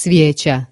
свеча.